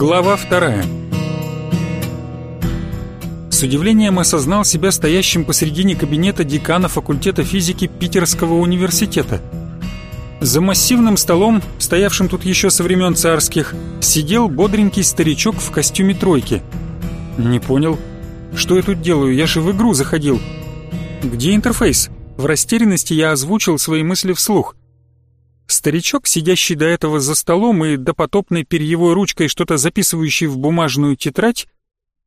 Глава вторая. С удивлением осознал себя стоящим посредине кабинета декана факультета физики Питерского университета. За массивным столом, стоявшим тут еще со времен царских, сидел бодренький старичок в костюме тройки. Не понял, что я тут делаю, я же в игру заходил. Где интерфейс? В растерянности я озвучил свои мысли вслух. Старичок, сидящий до этого за столом и допотопной перьевой ручкой что-то записывающий в бумажную тетрадь,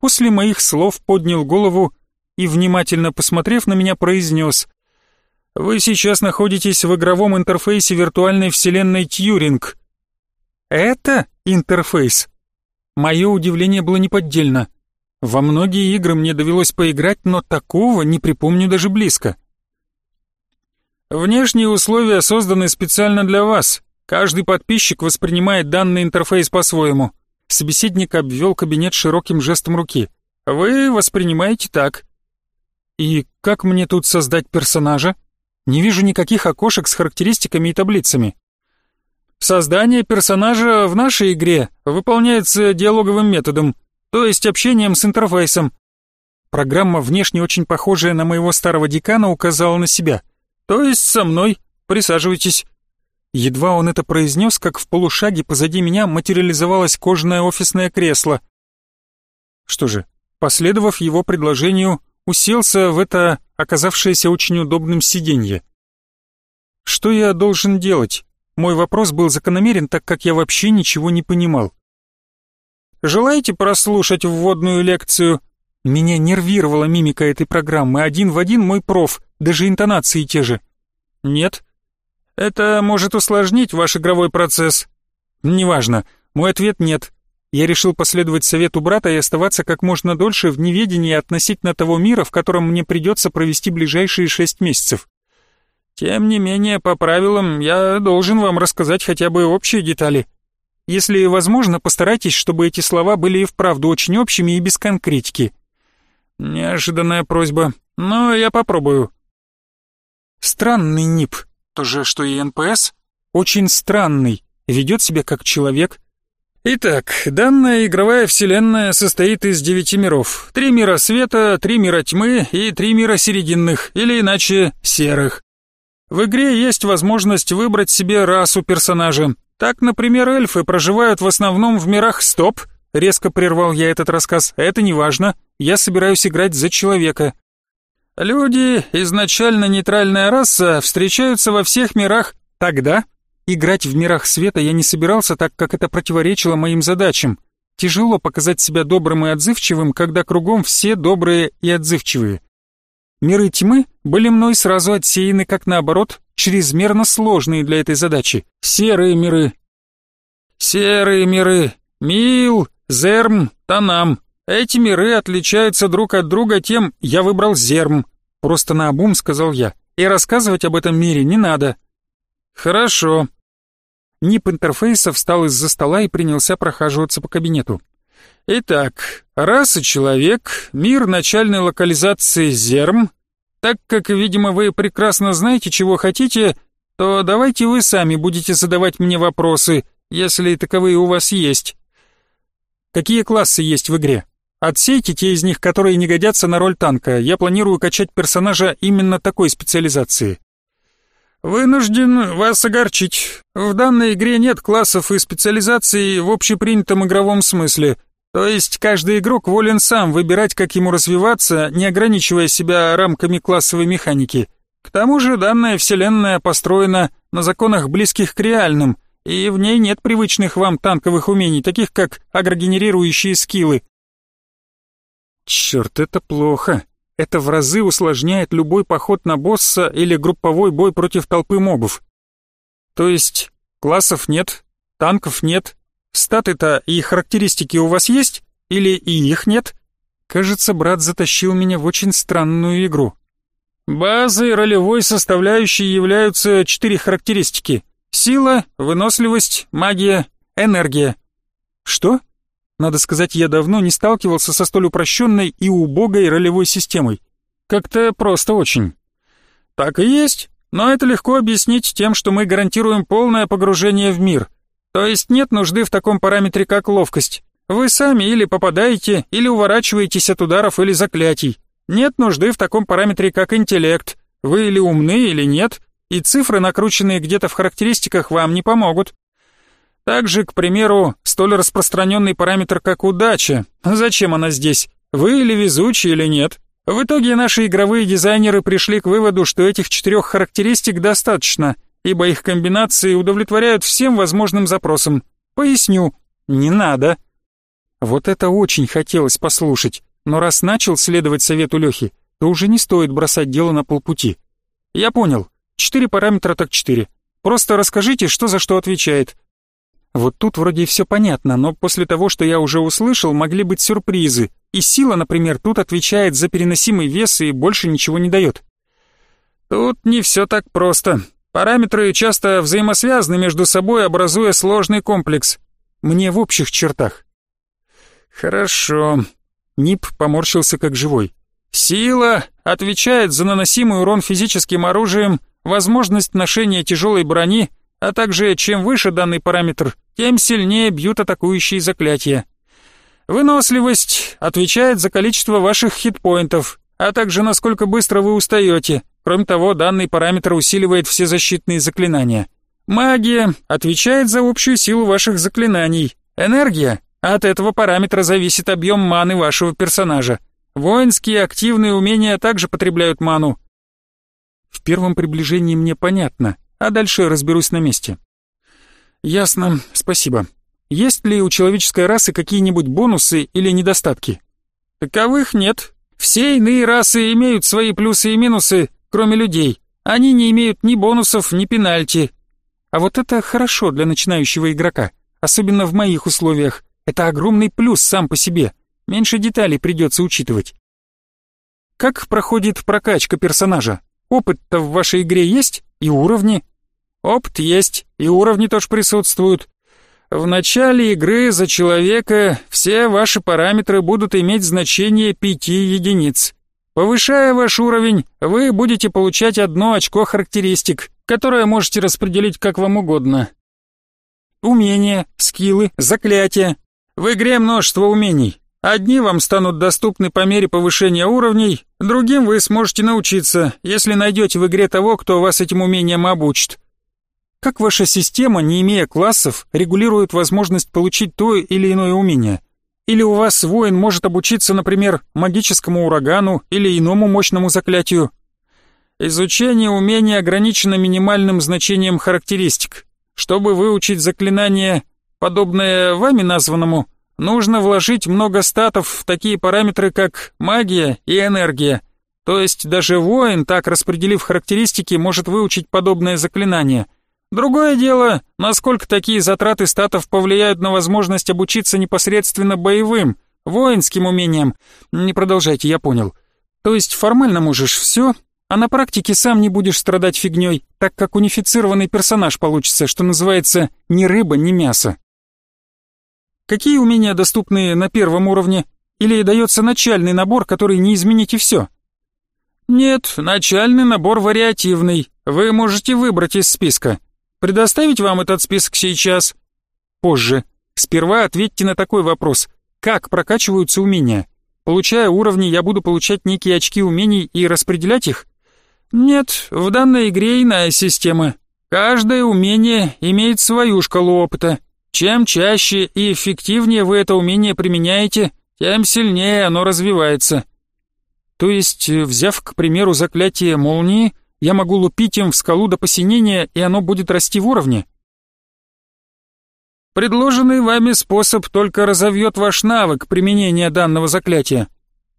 после моих слов поднял голову и, внимательно посмотрев на меня, произнес «Вы сейчас находитесь в игровом интерфейсе виртуальной вселенной Тьюринг». «Это интерфейс?» Мое удивление было неподдельно. Во многие игры мне довелось поиграть, но такого не припомню даже близко. Внешние условия созданы специально для вас. Каждый подписчик воспринимает данный интерфейс по-своему. Собеседник обвел кабинет широким жестом руки. Вы воспринимаете так. И как мне тут создать персонажа? Не вижу никаких окошек с характеристиками и таблицами. Создание персонажа в нашей игре выполняется диалоговым методом, то есть общением с интерфейсом. Программа, внешне очень похожая на моего старого декана, указала на себя — «То есть со мной? Присаживайтесь». Едва он это произнес, как в полушаге позади меня материализовалось кожаное офисное кресло. Что же, последовав его предложению, уселся в это оказавшееся очень удобным сиденье. Что я должен делать? Мой вопрос был закономерен, так как я вообще ничего не понимал. Желаете прослушать вводную лекцию? Меня нервировала мимика этой программы, один в один мой проф, даже интонации те же. Нет? Это может усложнить ваш игровой процесс. Неважно, мой ответ нет. Я решил последовать совету брата и оставаться как можно дольше в неведении относительно того мира, в котором мне придется провести ближайшие шесть месяцев. Тем не менее, по правилам, я должен вам рассказать хотя бы общие детали. Если возможно, постарайтесь, чтобы эти слова были и вправду очень общими и без конкретики. Неожиданная просьба, но я попробую. Странный НИП, то же, что и НПС, очень странный, ведет себя как человек. Итак, данная игровая вселенная состоит из девяти миров. Три мира света, три мира тьмы и три мира серединных, или иначе серых. В игре есть возможность выбрать себе расу персонажа. Так, например, эльфы проживают в основном в мирах стоп, резко прервал я этот рассказ, это не важно я собираюсь играть за человека. Люди, изначально нейтральная раса, встречаются во всех мирах. Тогда играть в мирах света я не собирался, так как это противоречило моим задачам. Тяжело показать себя добрым и отзывчивым, когда кругом все добрые и отзывчивые. Миры тьмы были мной сразу отсеяны, как наоборот, чрезмерно сложные для этой задачи. Серые миры. Серые миры. Мил, Зерм, Танам. Эти миры отличаются друг от друга тем, я выбрал Зерм. Просто наобум сказал я. И рассказывать об этом мире не надо. Хорошо. Нип интерфейса встал из-за стола и принялся прохаживаться по кабинету. Итак, раса человек, мир начальной локализации Зерм. Так как, видимо, вы прекрасно знаете, чего хотите, то давайте вы сами будете задавать мне вопросы, если таковые у вас есть. Какие классы есть в игре? Отсейте те из них, которые не годятся на роль танка. Я планирую качать персонажа именно такой специализации. Вынужден вас огорчить. В данной игре нет классов и специализаций в общепринятом игровом смысле. То есть каждый игрок волен сам выбирать, как ему развиваться, не ограничивая себя рамками классовой механики. К тому же данная вселенная построена на законах близких к реальным, и в ней нет привычных вам танковых умений, таких как агрогенерирующие скиллы, Черт, это плохо. Это в разы усложняет любой поход на босса или групповой бой против толпы мобов. То есть классов нет, танков нет, статы-то и характеристики у вас есть? Или и их нет? Кажется, брат затащил меня в очень странную игру. Базой ролевой составляющей являются четыре характеристики. Сила, выносливость, магия, энергия. Что? Надо сказать, я давно не сталкивался со столь упрощенной и убогой ролевой системой. Как-то просто очень. Так и есть, но это легко объяснить тем, что мы гарантируем полное погружение в мир. То есть нет нужды в таком параметре, как ловкость. Вы сами или попадаете, или уворачиваетесь от ударов или заклятий. Нет нужды в таком параметре, как интеллект. Вы или умны, или нет, и цифры, накрученные где-то в характеристиках, вам не помогут. Также, к примеру, столь распространенный параметр, как удача. Зачем она здесь? Вы или везучий, или нет? В итоге наши игровые дизайнеры пришли к выводу, что этих четырех характеристик достаточно, ибо их комбинации удовлетворяют всем возможным запросам. Поясню. Не надо. Вот это очень хотелось послушать, но раз начал следовать совету Лехи, то уже не стоит бросать дело на полпути. Я понял. Четыре параметра так четыре. Просто расскажите, что за что отвечает. Вот тут вроде все понятно, но после того, что я уже услышал, могли быть сюрпризы, и сила, например, тут отвечает за переносимый вес и больше ничего не дает. Тут не все так просто. Параметры часто взаимосвязаны между собой, образуя сложный комплекс. Мне в общих чертах. Хорошо. Нип поморщился как живой. Сила отвечает за наносимый урон физическим оружием, возможность ношения тяжелой брони, а также чем выше данный параметр, тем сильнее бьют атакующие заклятия. Выносливость отвечает за количество ваших хитпоинтов, а также насколько быстро вы устаете. Кроме того, данный параметр усиливает все защитные заклинания. Магия отвечает за общую силу ваших заклинаний. Энергия от этого параметра зависит объем маны вашего персонажа. Воинские активные умения также потребляют ману. В первом приближении мне понятно, а дальше разберусь на месте. Ясно, спасибо. Есть ли у человеческой расы какие-нибудь бонусы или недостатки? Таковых нет. Все иные расы имеют свои плюсы и минусы, кроме людей. Они не имеют ни бонусов, ни пенальти. А вот это хорошо для начинающего игрока, особенно в моих условиях. Это огромный плюс сам по себе. Меньше деталей придется учитывать. Как проходит прокачка персонажа? Опыт-то в вашей игре есть? И уровни? Опыт есть, и уровни тоже присутствуют. В начале игры за человека все ваши параметры будут иметь значение 5 единиц. Повышая ваш уровень, вы будете получать одно очко характеристик, которое можете распределить как вам угодно. Умения, скиллы, заклятия. В игре множество умений. Одни вам станут доступны по мере повышения уровней, другим вы сможете научиться, если найдете в игре того, кто вас этим умениям обучит. Как ваша система, не имея классов, регулирует возможность получить то или иное умение? Или у вас воин может обучиться, например, магическому урагану или иному мощному заклятию? Изучение умения ограничено минимальным значением характеристик. Чтобы выучить заклинание, подобное вами названному, нужно вложить много статов в такие параметры, как магия и энергия. То есть даже воин, так распределив характеристики, может выучить подобное заклинание – Другое дело, насколько такие затраты статов повлияют на возможность обучиться непосредственно боевым, воинским умениям. Не продолжайте, я понял. То есть формально можешь все, а на практике сам не будешь страдать фигней, так как унифицированный персонаж получится, что называется ни рыба, ни мясо. Какие умения доступны на первом уровне? Или дается начальный набор, который не изменить и все? Нет, начальный набор вариативный. Вы можете выбрать из списка. Предоставить вам этот список сейчас? Позже. Сперва ответьте на такой вопрос. Как прокачиваются умения? Получая уровни, я буду получать некие очки умений и распределять их? Нет, в данной игре иная система. Каждое умение имеет свою шкалу опыта. Чем чаще и эффективнее вы это умение применяете, тем сильнее оно развивается. То есть, взяв, к примеру, заклятие молнии, я могу лупить им в скалу до посинения, и оно будет расти в уровне. Предложенный вами способ только разовьет ваш навык применения данного заклятия.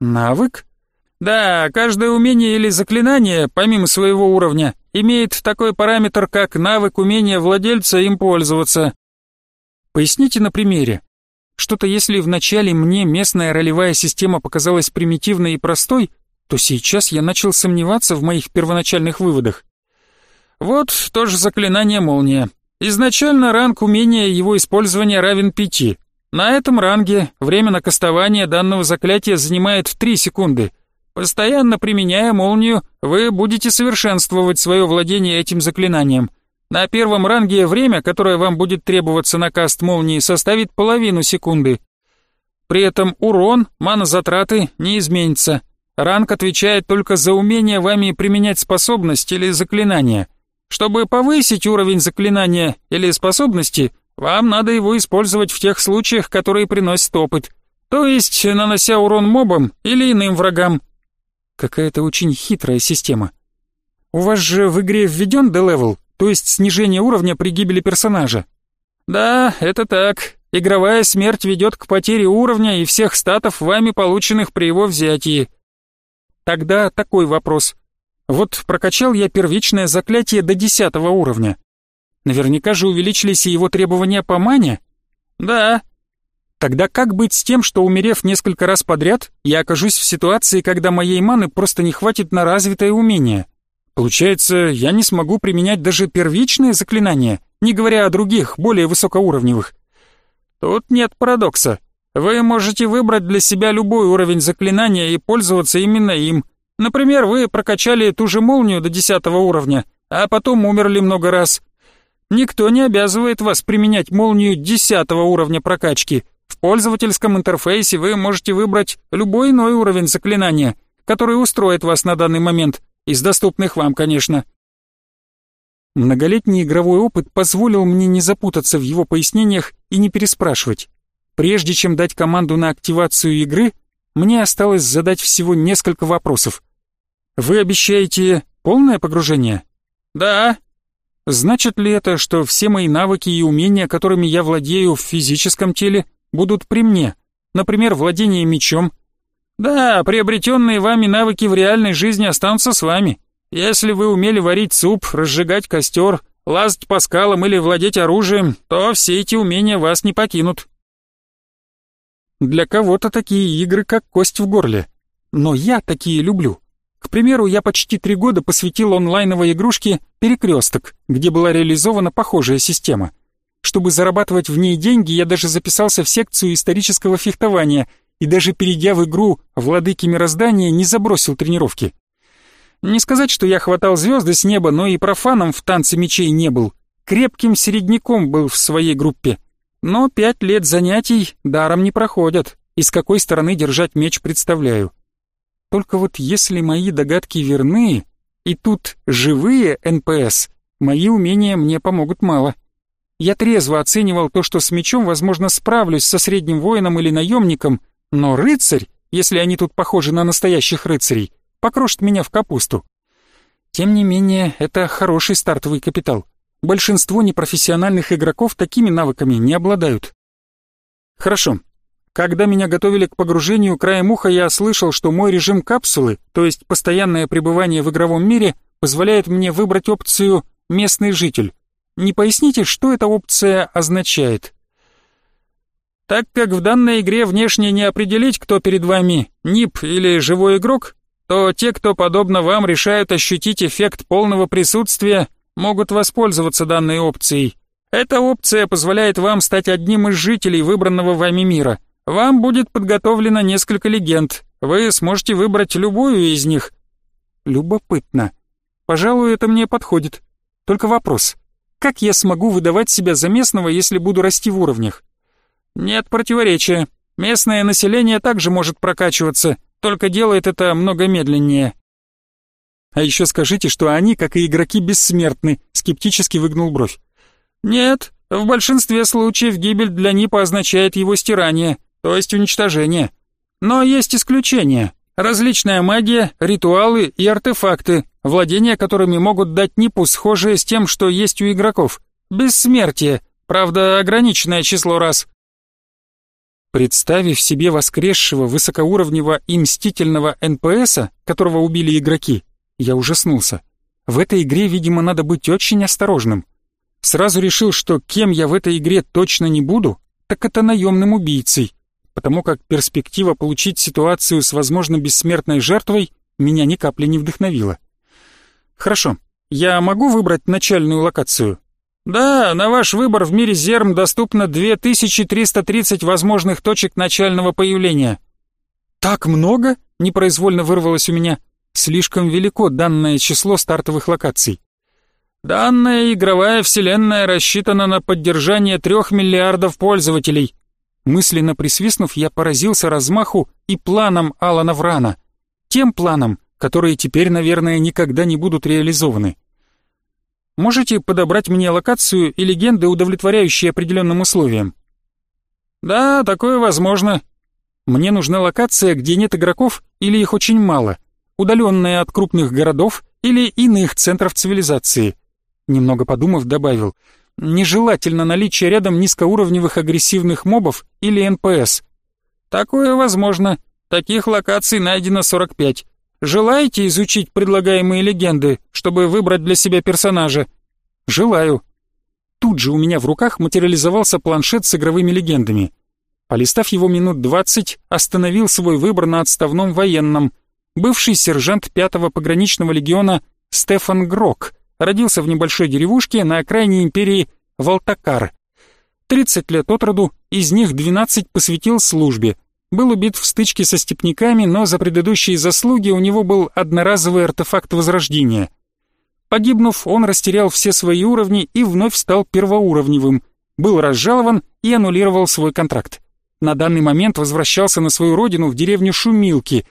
Навык? Да, каждое умение или заклинание, помимо своего уровня, имеет такой параметр, как навык умения владельца им пользоваться. Поясните на примере. Что-то если вначале мне местная ролевая система показалась примитивной и простой, то сейчас я начал сомневаться в моих первоначальных выводах. Вот тоже заклинание молния. Изначально ранг умения его использования равен пяти. На этом ранге время на кастование данного заклятия занимает 3 секунды. Постоянно применяя молнию, вы будете совершенствовать свое владение этим заклинанием. На первом ранге время, которое вам будет требоваться на каст молнии, составит половину секунды. При этом урон, мана-затраты не изменится. Ранг отвечает только за умение вами применять способность или заклинание. Чтобы повысить уровень заклинания или способности, вам надо его использовать в тех случаях, которые приносят опыт. То есть, нанося урон мобам или иным врагам. Какая-то очень хитрая система. У вас же в игре введен D-level, то есть снижение уровня при гибели персонажа. Да, это так. Игровая смерть ведет к потере уровня и всех статов, вами полученных при его взятии. Тогда такой вопрос. Вот прокачал я первичное заклятие до десятого уровня. Наверняка же увеличились и его требования по мане? Да. Тогда как быть с тем, что умерев несколько раз подряд, я окажусь в ситуации, когда моей маны просто не хватит на развитое умение? Получается, я не смогу применять даже первичные заклинания, не говоря о других, более высокоуровневых. Тут нет парадокса. Вы можете выбрать для себя любой уровень заклинания и пользоваться именно им. Например, вы прокачали ту же молнию до 10 уровня, а потом умерли много раз. Никто не обязывает вас применять молнию 10 уровня прокачки. В пользовательском интерфейсе вы можете выбрать любой иной уровень заклинания, который устроит вас на данный момент, из доступных вам, конечно. Многолетний игровой опыт позволил мне не запутаться в его пояснениях и не переспрашивать. Прежде чем дать команду на активацию игры, мне осталось задать всего несколько вопросов. Вы обещаете полное погружение? Да. Значит ли это, что все мои навыки и умения, которыми я владею в физическом теле, будут при мне? Например, владение мечом, да, приобретенные вами навыки в реальной жизни останутся с вами. Если вы умели варить суп, разжигать костер, лазать по скалам или владеть оружием, то все эти умения вас не покинут. Для кого-то такие игры как кость в горле. Но я такие люблю. К примеру, я почти три года посвятил онлайновой игрушке «Перекресток», где была реализована похожая система. Чтобы зарабатывать в ней деньги, я даже записался в секцию исторического фехтования – и даже перейдя в игру «Владыки мироздания» не забросил тренировки. Не сказать, что я хватал звезды с неба, но и профаном в танце мечей не был. Крепким середняком был в своей группе. Но пять лет занятий даром не проходят, и с какой стороны держать меч представляю. Только вот если мои догадки верны, и тут живые НПС, мои умения мне помогут мало. Я трезво оценивал то, что с мечом, возможно, справлюсь со средним воином или наемником, но рыцарь, если они тут похожи на настоящих рыцарей, покрошит меня в капусту. Тем не менее, это хороший стартовый капитал. Большинство непрофессиональных игроков такими навыками не обладают. Хорошо. Когда меня готовили к погружению, краем уха я слышал, что мой режим капсулы, то есть постоянное пребывание в игровом мире, позволяет мне выбрать опцию «местный житель». Не поясните, что эта опция означает? Так как в данной игре внешне не определить, кто перед вами, НИП или живой игрок, то те, кто подобно вам решают ощутить эффект полного присутствия, могут воспользоваться данной опцией. Эта опция позволяет вам стать одним из жителей выбранного вами мира. Вам будет подготовлено несколько легенд. Вы сможете выбрать любую из них. Любопытно. Пожалуй, это мне подходит. Только вопрос. Как я смогу выдавать себя за местного, если буду расти в уровнях? Нет противоречия. Местное население также может прокачиваться, только делает это много медленнее. А еще скажите, что они, как и игроки, бессмертны, скептически выгнул бровь. Нет, в большинстве случаев гибель для НИПа означает его стирание, то есть уничтожение. Но есть исключения. Различная магия, ритуалы и артефакты, владения которыми могут дать НИПу схожее с тем, что есть у игроков. Бессмертие, правда, ограниченное число раз. Представив себе воскресшего высокоуровневого и мстительного НПСа, которого убили игроки, я ужаснулся. В этой игре, видимо, надо быть очень осторожным. Сразу решил, что кем я в этой игре точно не буду, так это наемным убийцей, потому как перспектива получить ситуацию с, возможно, бессмертной жертвой меня ни капли не вдохновила. Хорошо, я могу выбрать начальную локацию? Да, на ваш выбор в мире зерм доступно 2330 возможных точек начального появления. Так много? Непроизвольно вырвалось у меня. Слишком велико данное число стартовых локаций. Данная игровая вселенная рассчитана на поддержание трех миллиардов пользователей. Мысленно присвистнув, я поразился размаху и планам Алана Врана. Тем планам, которые теперь, наверное, никогда не будут реализованы. Можете подобрать мне локацию и легенды, удовлетворяющие определенным условиям? Да, такое возможно. Мне нужна локация, где нет игроков или их очень мало, удаленная от крупных городов или иных центров цивилизации. Немного подумав, добавил, нежелательно наличие рядом низкоуровневых агрессивных мобов или НПС. Такое возможно. Таких локаций найдено 45. Желаете изучить предлагаемые легенды, чтобы выбрать для себя персонажа? Желаю. Тут же у меня в руках материализовался планшет с игровыми легендами. Полистав его минут двадцать, остановил свой выбор на отставном военном. Бывший сержант пятого пограничного легиона Стефан Грок родился в небольшой деревушке на окраине империи Валтакар. 30 лет от роду, из них 12 посвятил службе – был убит в стычке со степняками, но за предыдущие заслуги у него был одноразовый артефакт возрождения. Погибнув, он растерял все свои уровни и вновь стал первоуровневым, был разжалован и аннулировал свой контракт. На данный момент возвращался на свою родину в деревню Шумилки,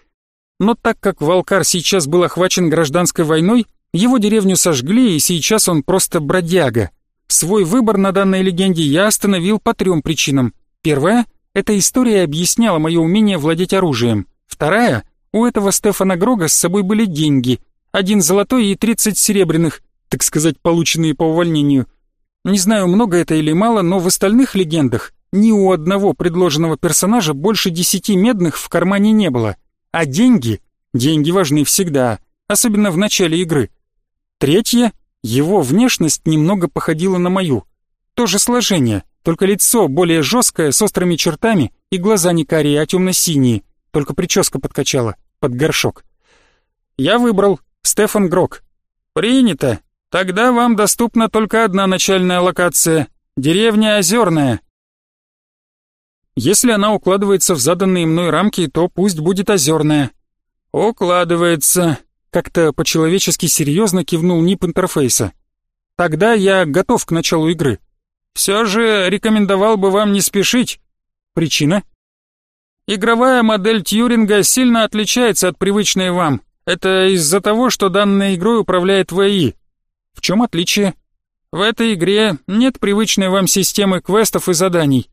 но так как Валкар сейчас был охвачен гражданской войной, его деревню сожгли, и сейчас он просто бродяга. Свой выбор на данной легенде я остановил по трем причинам. Первая — эта история объясняла мое умение владеть оружием. Вторая, у этого Стефана Грога с собой были деньги. Один золотой и тридцать серебряных, так сказать, полученные по увольнению. Не знаю, много это или мало, но в остальных легендах ни у одного предложенного персонажа больше десяти медных в кармане не было. А деньги? Деньги важны всегда, особенно в начале игры. Третье, его внешность немного походила на мою. То же сложение, только лицо более жесткое, с острыми чертами, и глаза не карие, а темно-синие, только прическа подкачала, под горшок. Я выбрал Стефан Грок. Принято. Тогда вам доступна только одна начальная локация — деревня Озерная. Если она укладывается в заданные мной рамки, то пусть будет Озерная. Укладывается. Как-то по-человечески серьезно кивнул нип интерфейса. Тогда я готов к началу игры. Все же рекомендовал бы вам не спешить. Причина? Игровая модель Тьюринга сильно отличается от привычной вам. Это из-за того, что данной игрой управляет ВИ. В чем отличие? В этой игре нет привычной вам системы квестов и заданий.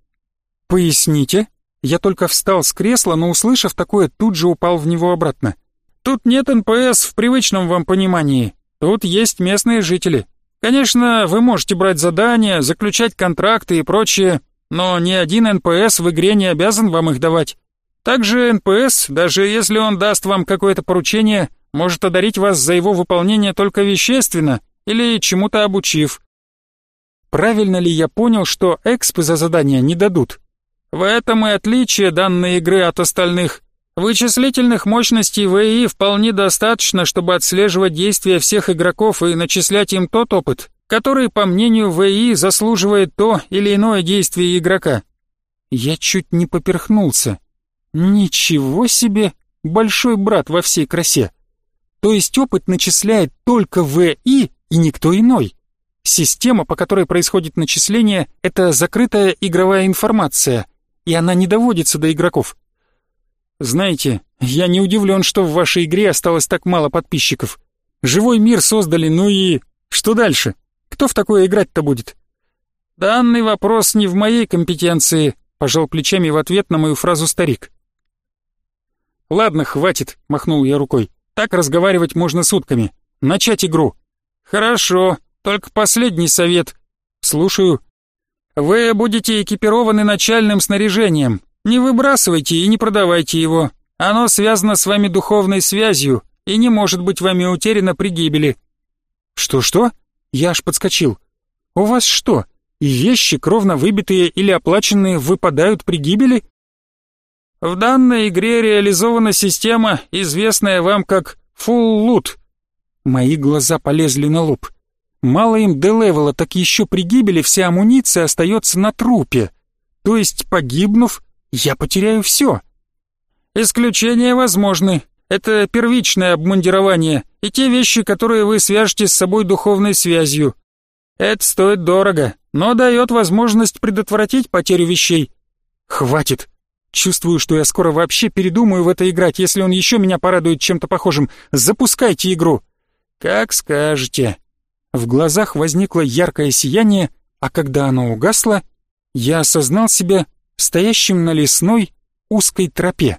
Поясните? Я только встал с кресла, но услышав такое, тут же упал в него обратно. Тут нет НПС в привычном вам понимании. Тут есть местные жители. Конечно, вы можете брать задания, заключать контракты и прочее, но ни один НПС в игре не обязан вам их давать. Также НПС, даже если он даст вам какое-то поручение, может одарить вас за его выполнение только вещественно или чему-то обучив. Правильно ли я понял, что экспы за задания не дадут? В этом и отличие данной игры от остальных. Вычислительных мощностей ВИ вполне достаточно, чтобы отслеживать действия всех игроков и начислять им тот опыт, который, по мнению ВИ, заслуживает то или иное действие игрока. Я чуть не поперхнулся. Ничего себе, большой брат во всей красе. То есть опыт начисляет только ВИ и никто иной. Система, по которой происходит начисление, это закрытая игровая информация, и она не доводится до игроков. Знаете, я не удивлен, что в вашей игре осталось так мало подписчиков. Живой мир создали, ну и... Что дальше? Кто в такое играть-то будет? Данный вопрос не в моей компетенции, пожал плечами в ответ на мою фразу старик. Ладно, хватит, махнул я рукой. Так разговаривать можно сутками. Начать игру. Хорошо, только последний совет. Слушаю. Вы будете экипированы начальным снаряжением, не выбрасывайте и не продавайте его. Оно связано с вами духовной связью и не может быть вами утеряно при гибели». «Что-что?» Я аж подскочил. «У вас что, и вещи, кровно выбитые или оплаченные, выпадают при гибели?» В данной игре реализована система, известная вам как Full Loot. Мои глаза полезли на лоб. Мало им D-левела, так еще при гибели вся амуниция остается на трупе. То есть, погибнув, я потеряю все. Исключения возможны. Это первичное обмундирование и те вещи, которые вы свяжете с собой духовной связью. Это стоит дорого, но дает возможность предотвратить потерю вещей. Хватит. Чувствую, что я скоро вообще передумаю в это играть, если он еще меня порадует чем-то похожим. Запускайте игру. Как скажете. В глазах возникло яркое сияние, а когда оно угасло, я осознал себя стоящим на лесной узкой тропе.